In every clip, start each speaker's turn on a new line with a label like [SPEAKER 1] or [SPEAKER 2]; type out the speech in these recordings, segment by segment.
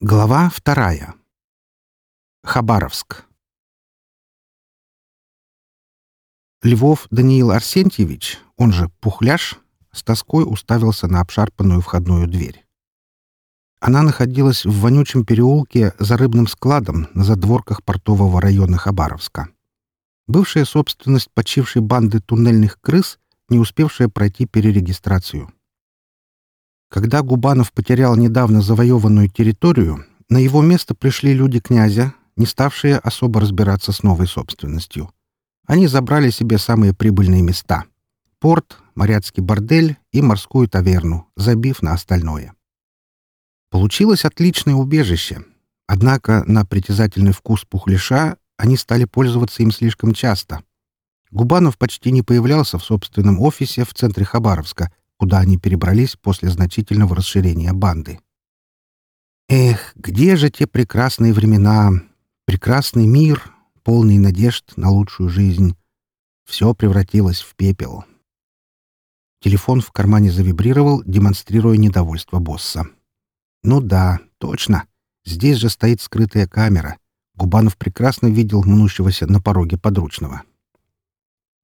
[SPEAKER 1] Глава вторая. Хабаровск. Львов Даниил Арсентьевич, он же Пухляш, с тоской уставился на обшарпанную входную дверь. Она находилась в вонючем переулке за рыбным складом на задворках портового района Хабаровска. Бывшая собственность почившей банды туннельных крыс, не успевшая пройти перерегистрацию. Когда Губанов потерял недавно завоеванную территорию, на его место пришли люди князя, не ставшие особо разбираться с новой собственностью. Они забрали себе самые прибыльные места — порт, моряцкий бордель и морскую таверну, забив на остальное. Получилось отличное убежище. Однако на притязательный вкус пухляша они стали пользоваться им слишком часто. Губанов почти не появлялся в собственном офисе в центре Хабаровска, куда они перебрались после значительного расширения банды. Эх, где же те прекрасные времена, прекрасный мир, полный надежд на лучшую жизнь. Все превратилось в пепел. Телефон в кармане завибрировал, демонстрируя недовольство босса. «Ну да, точно. Здесь же стоит скрытая камера. Губанов прекрасно видел мнущегося на пороге подручного.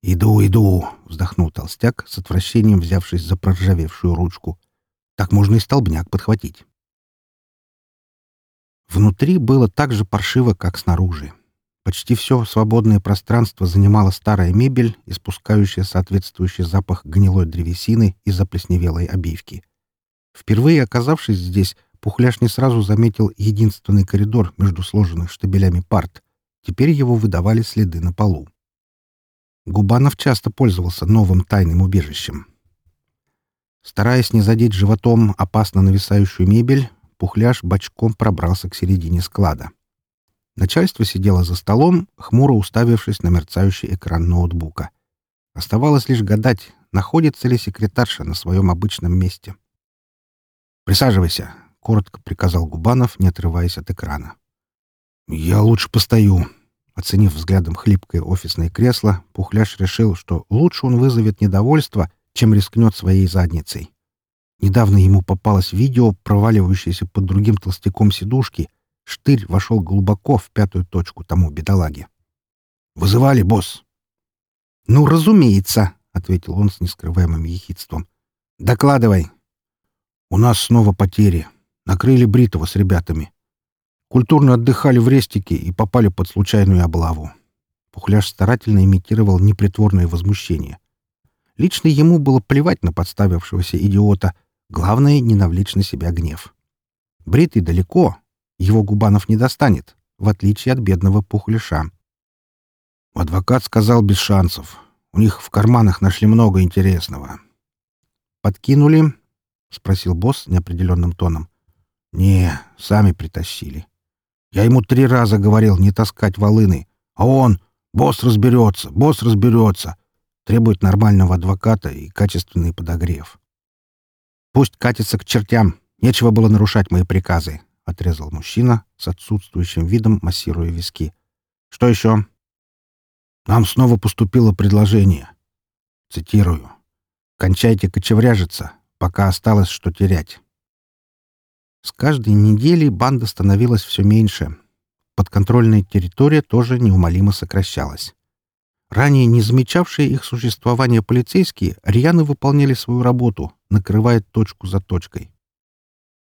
[SPEAKER 1] «Иду, иду!» — вздохнул толстяк, с отвращением взявшись за проржавевшую ручку. «Так можно и столбняк подхватить». Внутри было так же паршиво, как снаружи. Почти все свободное пространство занимала старая мебель, испускающая соответствующий запах гнилой древесины и заплесневелой обивки. Впервые оказавшись здесь, Пухляш не сразу заметил единственный коридор между сложенных штабелями парт. Теперь его выдавали следы на полу. Губанов часто пользовался новым тайным убежищем. Стараясь не задеть животом опасно нависающую мебель, Пухляш бочком пробрался к середине склада. Начальство сидело за столом, хмуро уставившись на мерцающий экран ноутбука. Оставалось лишь гадать, находится ли секретарша на своем обычном месте. «Присаживайся», — коротко приказал Губанов, не отрываясь от экрана. «Я лучше постою», Оценив взглядом хлипкое офисное кресло, Пухляш решил, что лучше он вызовет недовольство, чем рискнет своей задницей. Недавно ему попалось видео, проваливающееся под другим толстяком сидушки. Штырь вошел глубоко в пятую точку тому бедолаге. «Вызывали, босс?» «Ну, разумеется», — ответил он с нескрываемым ехидством. «Докладывай». «У нас снова потери. Накрыли Бритова с ребятами. Культурно отдыхали в рестике и попали под случайную облаву. Пухляш старательно имитировал непритворное возмущение. Лично ему было плевать на подставившегося идиота. Главное — не навлечь на себя гнев. Бритый далеко. Его Губанов не достанет, в отличие от бедного Пухляша. Адвокат сказал без шансов. У них в карманах нашли много интересного. «Подкинули?» — спросил босс неопределенным тоном. «Не, сами притащили. Я ему три раза говорил не таскать волыны, а он «Босс разберется, босс разберется», требует нормального адвоката и качественный подогрев. «Пусть катится к чертям, нечего было нарушать мои приказы», — отрезал мужчина с отсутствующим видом, массируя виски. «Что еще?» «Нам снова поступило предложение. Цитирую. «Кончайте кочевряжиться, пока осталось что терять». С каждой неделей банда становилась все меньше. Подконтрольная территория тоже неумолимо сокращалась. Ранее не замечавшие их существование полицейские рьяно выполняли свою работу, накрывая точку за точкой.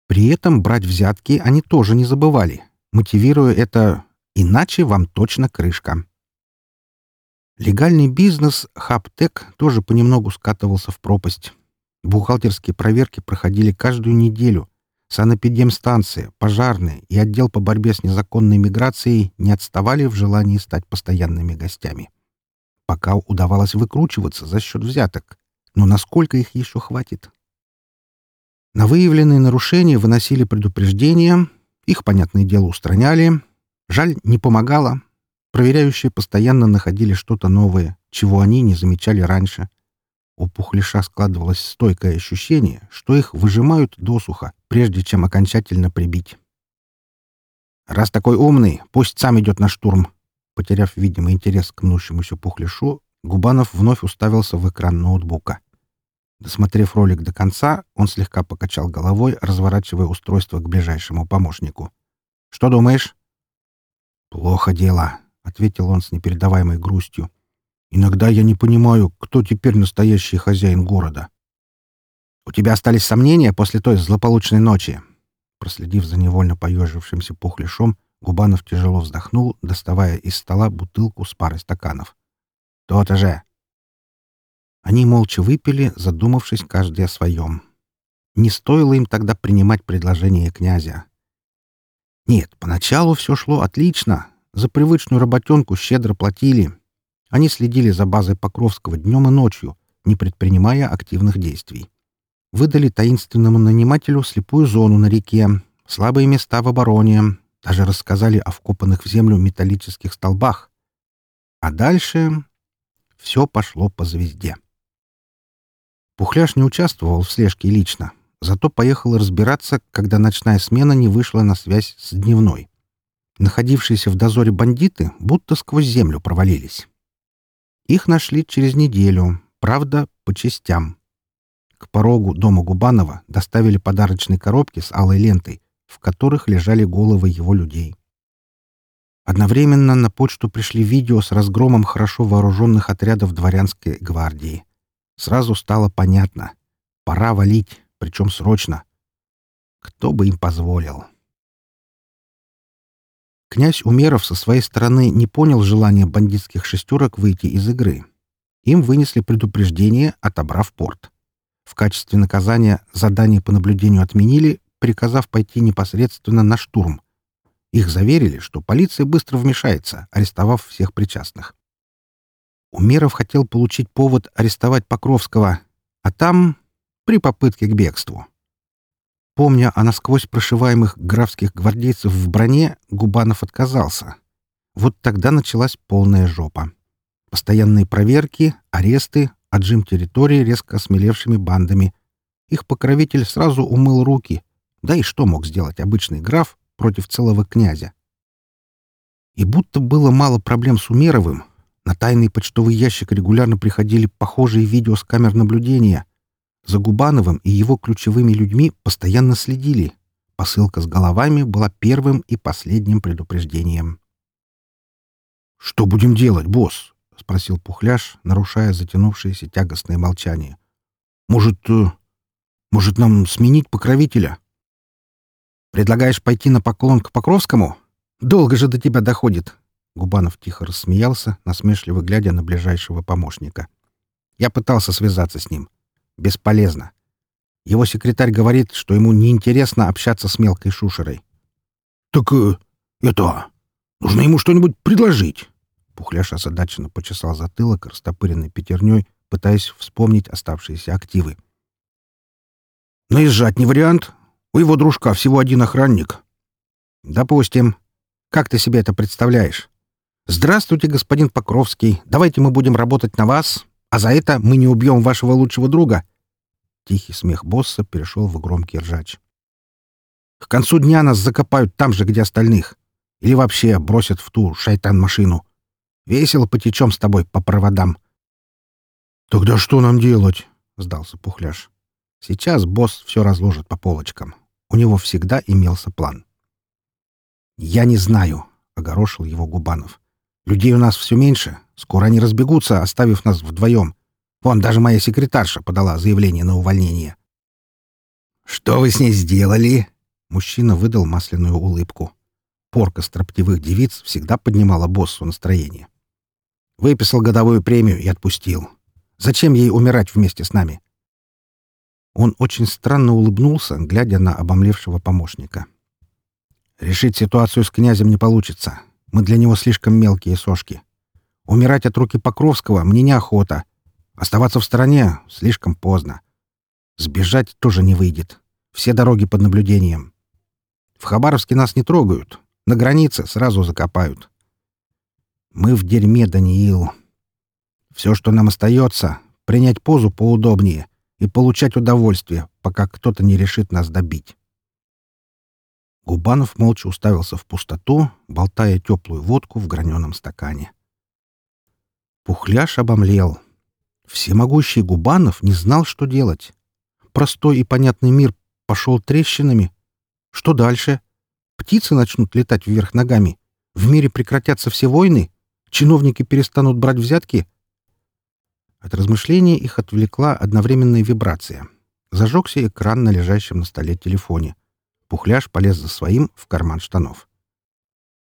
[SPEAKER 1] При этом брать взятки они тоже не забывали, мотивируя это «иначе вам точно крышка». Легальный бизнес «Хабтек» тоже понемногу скатывался в пропасть. Бухгалтерские проверки проходили каждую неделю, Санэпидемстанция, пожарные и отдел по борьбе с незаконной миграцией не отставали в желании стать постоянными гостями. Пока удавалось выкручиваться за счет взяток, но насколько их еще хватит? На выявленные нарушения выносили предупреждения, их, понятное дело, устраняли. Жаль, не помогало. Проверяющие постоянно находили что-то новое, чего они не замечали раньше. У пухляша складывалось стойкое ощущение, что их выжимают досуха, прежде чем окончательно прибить. «Раз такой умный, пусть сам идет на штурм». Потеряв видимый интерес к мнущемуся пухляшу, Губанов вновь уставился в экран ноутбука. Досмотрев ролик до конца, он слегка покачал головой, разворачивая устройство к ближайшему помощнику. «Что думаешь?» «Плохо дело», — ответил он с непередаваемой грустью. «Иногда я не понимаю, кто теперь настоящий хозяин города». «У тебя остались сомнения после той злополучной ночи?» Проследив за невольно поежившимся пухляшом, Губанов тяжело вздохнул, доставая из стола бутылку с парой стаканов. «То-то же!» Они молча выпили, задумавшись каждый о своем. Не стоило им тогда принимать предложение князя. Нет, поначалу все шло отлично. За привычную работенку щедро платили. Они следили за базой Покровского днем и ночью, не предпринимая активных действий. Выдали таинственному нанимателю слепую зону на реке, слабые места в обороне, даже рассказали о вкопанных в землю металлических столбах. А дальше все пошло по звезде. Пухляш не участвовал в слежке лично, зато поехал разбираться, когда ночная смена не вышла на связь с дневной. Находившиеся в дозоре бандиты будто сквозь землю провалились. Их нашли через неделю, правда, по частям. К порогу дома Губанова доставили подарочные коробки с алой лентой, в которых лежали головы его людей. Одновременно на почту пришли видео с разгромом хорошо вооруженных отрядов дворянской гвардии. Сразу стало понятно. Пора валить, причем срочно. Кто бы им позволил? Князь Умеров со своей стороны не понял желания бандитских шестерок выйти из игры. Им вынесли предупреждение, отобрав порт. В качестве наказания задание по наблюдению отменили, приказав пойти непосредственно на штурм. Их заверили, что полиция быстро вмешается, арестовав всех причастных. Умеров хотел получить повод арестовать Покровского, а там при попытке к бегству. Помня о насквозь прошиваемых графских гвардейцев в броне, Губанов отказался. Вот тогда началась полная жопа. Постоянные проверки, аресты, отжим территории резко осмелевшими бандами. Их покровитель сразу умыл руки. Да и что мог сделать обычный граф против целого князя? И будто было мало проблем с Умеровым, на тайный почтовый ящик регулярно приходили похожие видео с камер наблюдения. За Губановым и его ключевыми людьми постоянно следили. Посылка с головами была первым и последним предупреждением. «Что будем делать, босс?» — спросил Пухляш, нарушая затянувшееся тягостное молчание. «Может, э, может, нам сменить покровителя?» «Предлагаешь пойти на поклон к Покровскому? Долго же до тебя доходит!» Губанов тихо рассмеялся, насмешливо глядя на ближайшего помощника. «Я пытался связаться с ним. Бесполезно. Его секретарь говорит, что ему неинтересно общаться с мелкой шушерой». «Так э, это... Нужно ему что-нибудь предложить!» Пухляш озадаченно почесал затылок, растопыренной пятерней, пытаясь вспомнить оставшиеся активы. «Наезжать не вариант. У его дружка всего один охранник». «Допустим. Как ты себе это представляешь?» «Здравствуйте, господин Покровский. Давайте мы будем работать на вас, а за это мы не убьем вашего лучшего друга». Тихий смех босса перешел в громкий ржач. «К концу дня нас закопают там же, где остальных. Или вообще бросят в ту шайтан-машину. Весело потечем с тобой по проводам». «Тогда что нам делать?» — сдался Пухляш. Сейчас босс все разложит по полочкам. У него всегда имелся план. «Я не знаю», — огорошил его Губанов. Людей у нас все меньше. Скоро они разбегутся, оставив нас вдвоем. Вон, даже моя секретарша подала заявление на увольнение. «Что вы с ней сделали?» Мужчина выдал масляную улыбку. Порка строптивых девиц всегда поднимала боссу настроение. Выписал годовую премию и отпустил. Зачем ей умирать вместе с нами? Он очень странно улыбнулся, глядя на обомлевшего помощника. «Решить ситуацию с князем не получится. Мы для него слишком мелкие сошки. Умирать от руки Покровского мне неохота. Оставаться в стороне слишком поздно. Сбежать тоже не выйдет. Все дороги под наблюдением. В Хабаровске нас не трогают. На границе сразу закопают. Мы в дерьме, Даниил. Все, что нам остается, принять позу поудобнее и получать удовольствие, пока кто-то не решит нас добить. Губанов молча уставился в пустоту, болтая теплую водку в граненом стакане. Пухляш обомлел. Всемогущий Губанов не знал, что делать. Простой и понятный мир пошел трещинами. Что дальше? Птицы начнут летать вверх ногами. В мире прекратятся все войны. Чиновники перестанут брать взятки. От размышления их отвлекла одновременная вибрация. Зажегся экран на лежащем на столе телефоне. Пухляш полез за своим в карман штанов.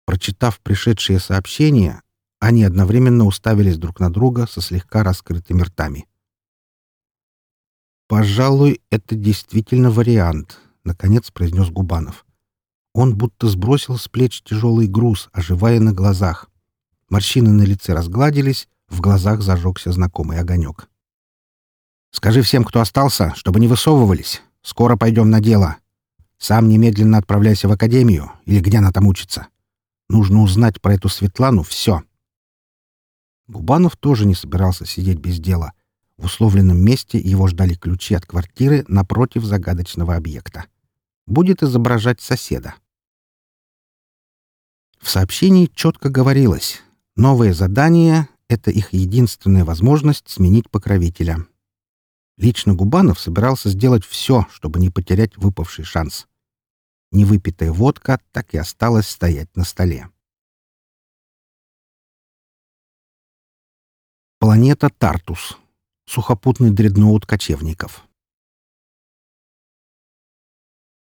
[SPEAKER 1] Прочитав пришедшие сообщения, они одновременно уставились друг на друга со слегка раскрытыми ртами. «Пожалуй, это действительно вариант», — наконец произнес Губанов. Он будто сбросил с плеч тяжелый груз, оживая на глазах. Морщины на лице разгладились, в глазах зажегся знакомый огонек. «Скажи всем, кто остался, чтобы не высовывались. Скоро пойдем на дело. Сам немедленно отправляйся в академию, или где она там учится. Нужно узнать про эту Светлану все». Губанов тоже не собирался сидеть без дела. В условленном месте его ждали ключи от квартиры напротив загадочного объекта. Будет изображать соседа. В сообщении четко говорилось, новое задание — это их единственная возможность сменить покровителя. Лично Губанов собирался сделать все, чтобы не потерять выпавший шанс. Невыпитая водка так и осталась стоять на столе. Планета Тартус. Сухопутный дредноут кочевников.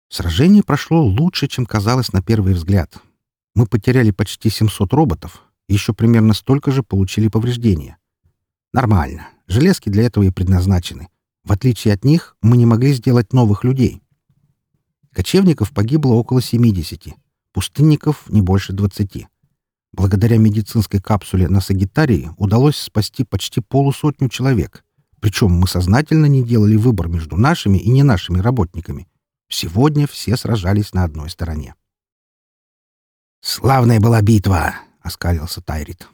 [SPEAKER 1] Сражение прошло лучше, чем казалось на первый взгляд. Мы потеряли почти 700 роботов, еще примерно столько же получили повреждения. Нормально. Железки для этого и предназначены. В отличие от них, мы не могли сделать новых людей. Кочевников погибло около 70, пустынников — не больше 20. Благодаря медицинской капсуле на Сагитарии удалось спасти почти полусотню человек. Причем мы сознательно не делали выбор между нашими и не нашими работниками. Сегодня все сражались на одной стороне. «Славная была битва!» — оскалился Тайрит.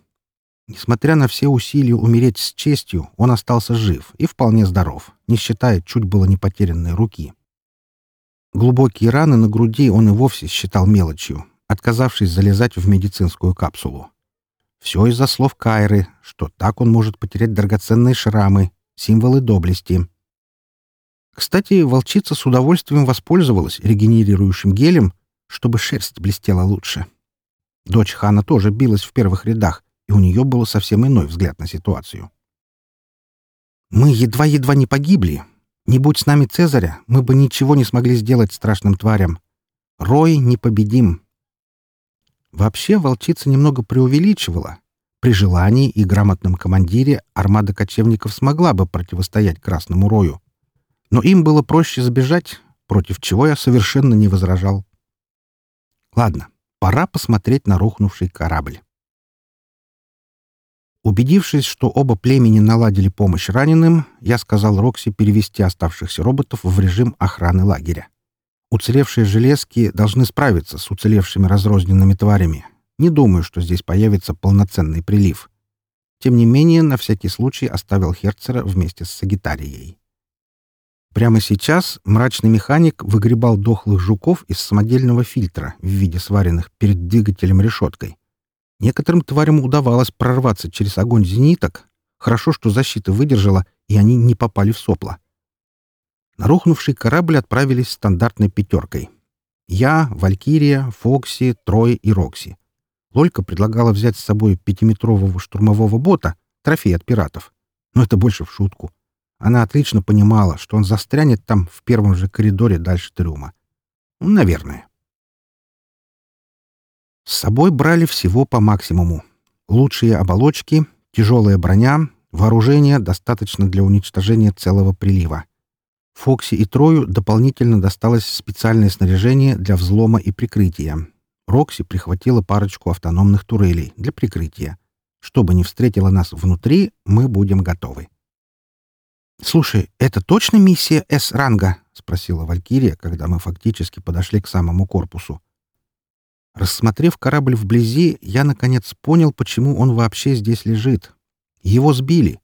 [SPEAKER 1] Несмотря на все усилия умереть с честью, он остался жив и вполне здоров, не считая чуть было не потерянной руки. Глубокие раны на груди он и вовсе считал мелочью, отказавшись залезать в медицинскую капсулу. Все из-за слов Кайры, что так он может потерять драгоценные шрамы, символы доблести. Кстати, волчица с удовольствием воспользовалась регенерирующим гелем, чтобы шерсть блестела лучше. Дочь хана тоже билась в первых рядах, и у нее был совсем иной взгляд на ситуацию. «Мы едва-едва не погибли. Не будь с нами Цезаря, мы бы ничего не смогли сделать страшным тварям. Рой непобедим», Вообще волчица немного преувеличивала. При желании и грамотном командире армада кочевников смогла бы противостоять Красному Рою. Но им было проще сбежать, против чего я совершенно не возражал. Ладно, пора посмотреть на рухнувший корабль. Убедившись, что оба племени наладили помощь раненым, я сказал Рокси перевести оставшихся роботов в режим охраны лагеря. Уцелевшие железки должны справиться с уцелевшими разрозненными тварями. Не думаю, что здесь появится полноценный прилив. Тем не менее, на всякий случай оставил Херцера вместе с Сагитарией. Прямо сейчас мрачный механик выгребал дохлых жуков из самодельного фильтра в виде сваренных перед двигателем решеткой. Некоторым тварям удавалось прорваться через огонь зениток. Хорошо, что защита выдержала, и они не попали в сопла. На рухнувший корабль отправились стандартной пятеркой. Я, Валькирия, Фокси, Трой и Рокси. Лолька предлагала взять с собой пятиметрового штурмового бота, трофей от пиратов. Но это больше в шутку. Она отлично понимала, что он застрянет там в первом же коридоре дальше трюма. Ну, наверное. С собой брали всего по максимуму. Лучшие оболочки, тяжелая броня, вооружение достаточно для уничтожения целого прилива. Фокси и Трою дополнительно досталось специальное снаряжение для взлома и прикрытия. Рокси прихватила парочку автономных турелей для прикрытия. Что бы ни встретило нас внутри, мы будем готовы. «Слушай, это точно миссия С-ранга?» — спросила Валькирия, когда мы фактически подошли к самому корпусу. Рассмотрев корабль вблизи, я, наконец, понял, почему он вообще здесь лежит. Его сбили.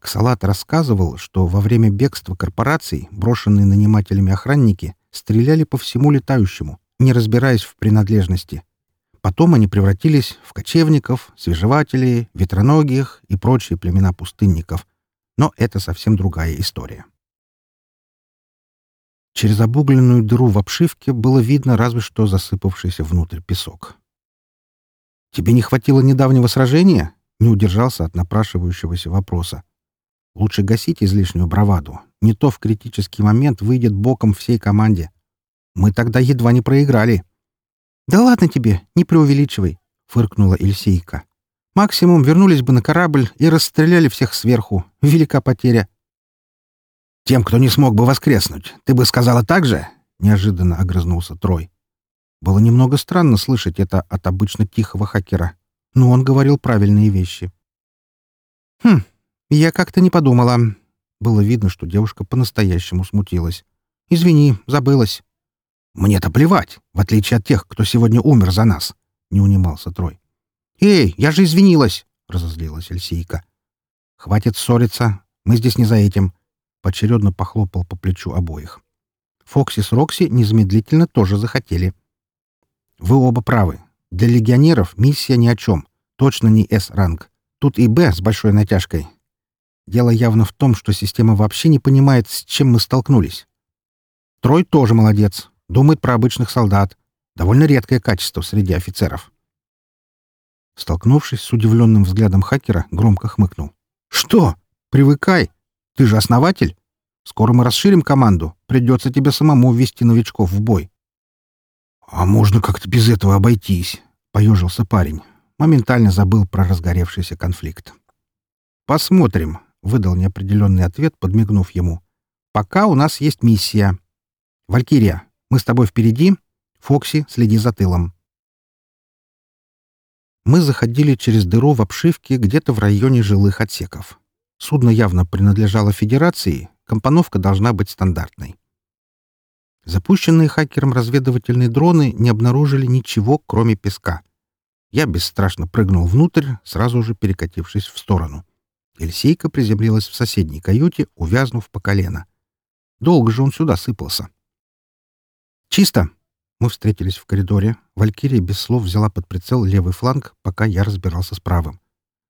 [SPEAKER 1] Ксалат рассказывал, что во время бегства корпораций брошенные нанимателями охранники стреляли по всему летающему, не разбираясь в принадлежности. Потом они превратились в кочевников, свежевателей, ветроногих и прочие племена пустынников, Но это совсем другая история. Через обугленную дыру в обшивке было видно разве что засыпавшийся внутрь песок. «Тебе не хватило недавнего сражения?» — не удержался от напрашивающегося вопроса. «Лучше гасить излишнюю браваду. Не то в критический момент выйдет боком всей команде. Мы тогда едва не проиграли». «Да ладно тебе, не преувеличивай», — фыркнула Эльсейка. «Максимум вернулись бы на корабль и расстреляли всех сверху. Велика потеря».
[SPEAKER 2] «Тем, кто не смог бы воскреснуть, ты бы сказала так же?» — неожиданно огрызнулся Трой.
[SPEAKER 1] Было немного странно слышать это от обычно тихого хакера, но он говорил правильные вещи. «Хм, я как-то не подумала». Было видно, что девушка по-настоящему смутилась. «Извини, забылась».
[SPEAKER 2] «Мне-то плевать, в отличие от тех, кто сегодня умер за нас», — не унимался Трой.
[SPEAKER 1] «Эй, я же извинилась!» — разозлилась Эльсейка. «Хватит ссориться, мы здесь не за этим», — поочередно похлопал по плечу обоих. Фокси с Рокси незамедлительно тоже захотели. «Вы оба правы. Для легионеров миссия ни о чем. Точно не С-ранг. Тут и Б с большой натяжкой. Дело явно в том, что система вообще не понимает, с чем мы столкнулись. Трой тоже молодец. Думает про обычных солдат. Довольно редкое качество среди офицеров. Столкнувшись с удивленным взглядом хакера, громко хмыкнул. «Что? Привыкай! Ты же основатель! Скоро мы расширим команду. Придется тебе самому ввести новичков в бой».
[SPEAKER 2] «А можно как-то без этого обойтись?» — поежился парень.
[SPEAKER 1] Моментально забыл про разгоревшийся конфликт. «Посмотрим», — выдал неопределенный ответ, подмигнув ему. «Пока у нас есть миссия. Валькирия, мы с тобой впереди. Фокси, следи за тылом. Мы заходили через дыру в обшивке где-то в районе жилых отсеков. Судно явно принадлежало Федерации, компоновка должна быть стандартной. Запущенные хакером разведывательные дроны не обнаружили ничего, кроме песка. Я бесстрашно прыгнул внутрь, сразу же перекатившись в сторону. Эльсейка приземлилась в соседней каюте, увязнув по колено. Долго же он сюда сыпался. «Чисто!» Мы встретились в коридоре. Валькирия без слов взяла под прицел левый фланг, пока я разбирался с правым.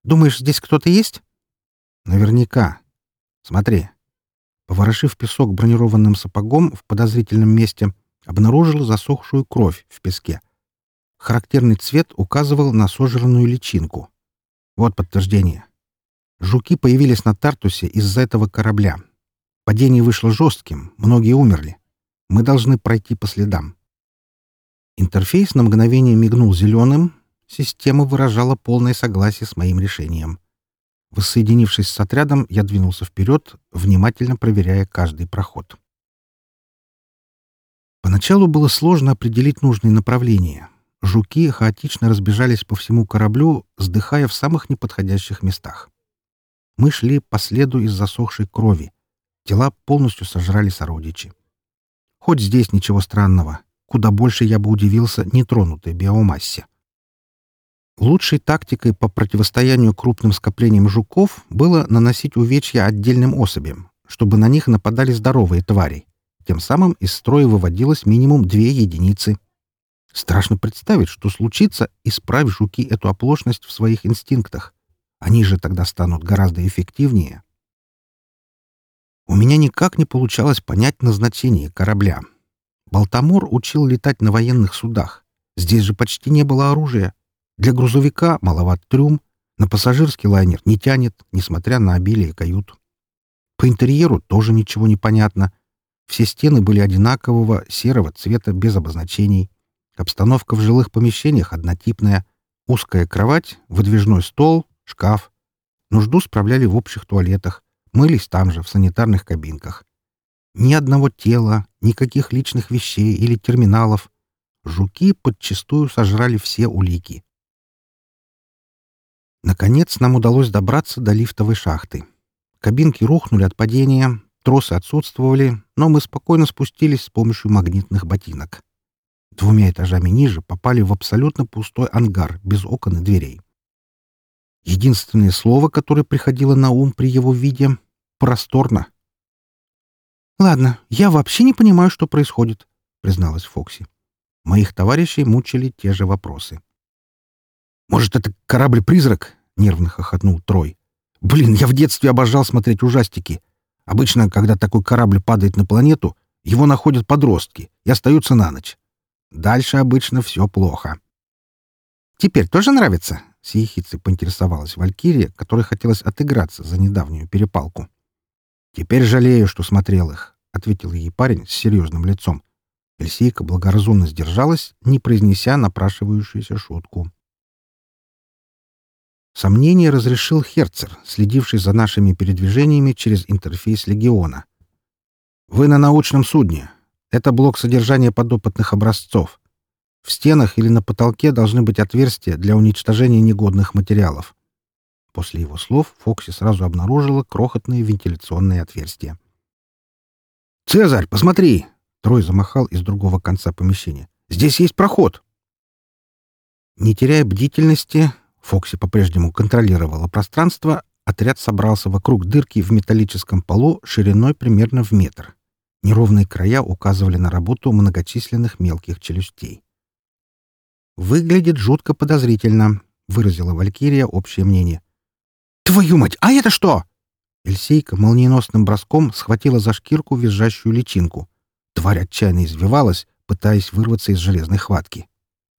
[SPEAKER 1] «Думаешь, здесь кто-то есть?» «Наверняка. Смотри». Поворошив песок бронированным сапогом в подозрительном месте, обнаружил засохшую кровь в песке. Характерный цвет указывал на сожранную личинку. Вот подтверждение. Жуки появились на Тартусе из-за этого корабля. Падение вышло жестким, многие умерли. Мы должны пройти по следам. Интерфейс на мгновение мигнул зеленым. Система выражала полное согласие с моим решением. Воссоединившись с отрядом, я двинулся вперед, внимательно проверяя каждый проход. Поначалу было сложно определить нужные направления. Жуки хаотично разбежались по всему кораблю, сдыхая в самых неподходящих местах. Мы шли по следу из засохшей крови. Тела полностью сожрали сородичи. Хоть здесь ничего странного. Куда больше я бы удивился нетронутой биомассе. Лучшей тактикой по противостоянию крупным скоплениям жуков было наносить увечья отдельным особям, чтобы на них нападали здоровые твари. Тем самым из строя выводилось минимум две единицы. Страшно представить, что случится, исправь жуки эту оплошность в своих инстинктах. Они же тогда станут гораздо эффективнее. У меня никак не получалось понять назначение корабля. Балтамор учил летать на военных судах. Здесь же почти не было оружия. Для грузовика маловат трюм, на пассажирский лайнер не тянет, несмотря на обилие кают. По интерьеру тоже ничего не понятно. Все стены были одинакового серого цвета без обозначений. Обстановка в жилых помещениях однотипная. Узкая кровать, выдвижной стол, шкаф. Нужду справляли в общих туалетах. Мылись там же, в санитарных кабинках. Ни одного тела, никаких личных вещей или терминалов. Жуки подчистую сожрали все улики. Наконец нам удалось добраться до лифтовой шахты. Кабинки рухнули от падения, тросы отсутствовали, но мы спокойно спустились с помощью магнитных ботинок. Двумя этажами ниже попали в абсолютно пустой ангар, без окон и дверей. Единственное слово, которое приходило на ум при его виде — просторно. «Ладно, я вообще не понимаю, что происходит», — призналась Фокси. Моих товарищей мучили те же вопросы.
[SPEAKER 2] «Может, это корабль-призрак?» — нервно хохотнул Трой.
[SPEAKER 1] Блин, я в детстве обожал смотреть ужастики. Обычно, когда такой корабль падает на планету, его находят подростки и остаются на ночь. Дальше обычно все плохо. «Теперь тоже нравится?» — с поинтересовалась Валькирия, которой хотелось отыграться за недавнюю перепалку. «Теперь жалею, что смотрел их», — ответил ей парень с серьезным лицом. Эльсейка благоразумно сдержалась, не произнеся напрашивающуюся шутку. Сомнение разрешил Херцер, следивший за нашими передвижениями через интерфейс Легиона. «Вы на научном судне. Это блок содержания подопытных образцов. В стенах или на потолке должны быть отверстия для уничтожения негодных материалов. После его слов Фокси сразу обнаружила крохотные вентиляционные отверстия. «Цезарь, посмотри!» — Трой замахал из другого конца помещения. «Здесь есть проход!» Не теряя бдительности, Фокси по-прежнему контролировала пространство, отряд собрался вокруг дырки в металлическом полу шириной примерно в метр. Неровные края указывали на работу многочисленных мелких челюстей. «Выглядит жутко подозрительно», — выразила Валькирия общее мнение. «Твою мать, а это что?» Эльсейка молниеносным броском схватила за шкирку визжащую личинку. Тварь отчаянно извивалась, пытаясь вырваться из железной хватки.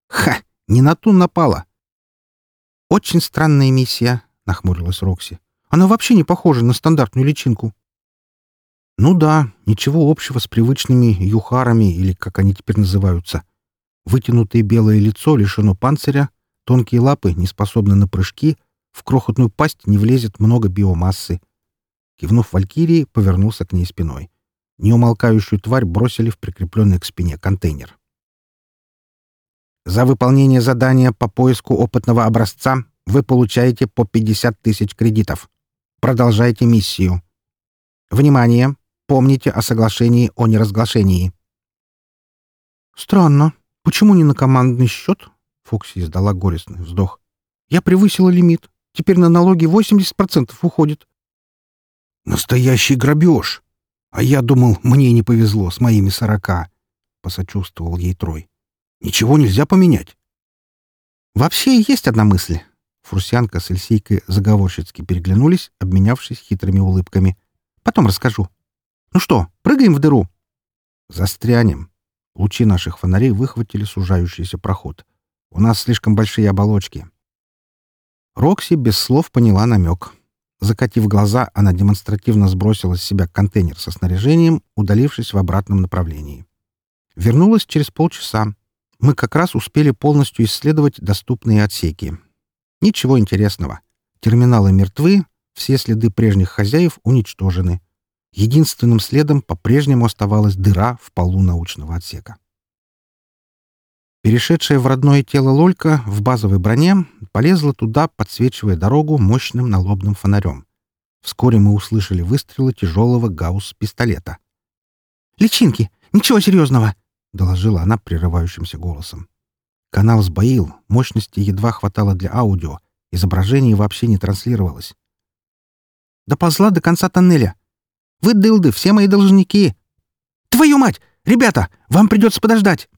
[SPEAKER 1] «Ха! Не на ту напала!» «Очень странная миссия», — нахмурилась Рокси. «Она вообще не похожа на стандартную личинку». «Ну да, ничего общего с привычными юхарами, или как они теперь называются. Вытянутое белое лицо лишено панциря, тонкие лапы не способны на прыжки, в крохотную пасть не влезет много биомассы. Кивнув Валькирии, повернулся к ней спиной. Неумолкающую тварь бросили в прикрепленный к спине контейнер. За выполнение задания по поиску опытного образца вы получаете по 50 тысяч кредитов. Продолжайте миссию. Внимание! Помните о соглашении о неразглашении. Странно. Почему не на командный счет? Фокси издала горестный вздох. Я превысила лимит. Теперь на налоги 80% уходит. Настоящий грабеж. А я думал, мне не повезло с моими сорока. Посочувствовал ей Трой. Ничего нельзя поменять. Вообще есть одна мысль. Фрусянка с Эльсейкой заговорщицки переглянулись, обменявшись хитрыми улыбками. Потом расскажу. Ну что, прыгаем в дыру? Застрянем. Лучи наших фонарей выхватили сужающийся проход. У нас слишком большие оболочки. Рокси без слов поняла намек. Закатив глаза, она демонстративно сбросила с себя контейнер со снаряжением, удалившись в обратном направлении. Вернулась через полчаса. Мы как раз успели полностью исследовать доступные отсеки. Ничего интересного. Терминалы мертвы, все следы прежних хозяев уничтожены. Единственным следом по-прежнему оставалась дыра в полу научного отсека. Перешедшая в родное тело Лолька в базовой броне полезла туда, подсвечивая дорогу мощным налобным фонарем. Вскоре мы услышали выстрелы тяжелого гаусс-пистолета. «Личинки! Ничего серьезного!» — доложила она прерывающимся голосом. Канал сбоил, мощности едва хватало для аудио, изображение вообще не транслировалось. «Доползла до конца тоннеля. Вы, дылды, все мои должники!» «Твою мать! Ребята, вам придется подождать!»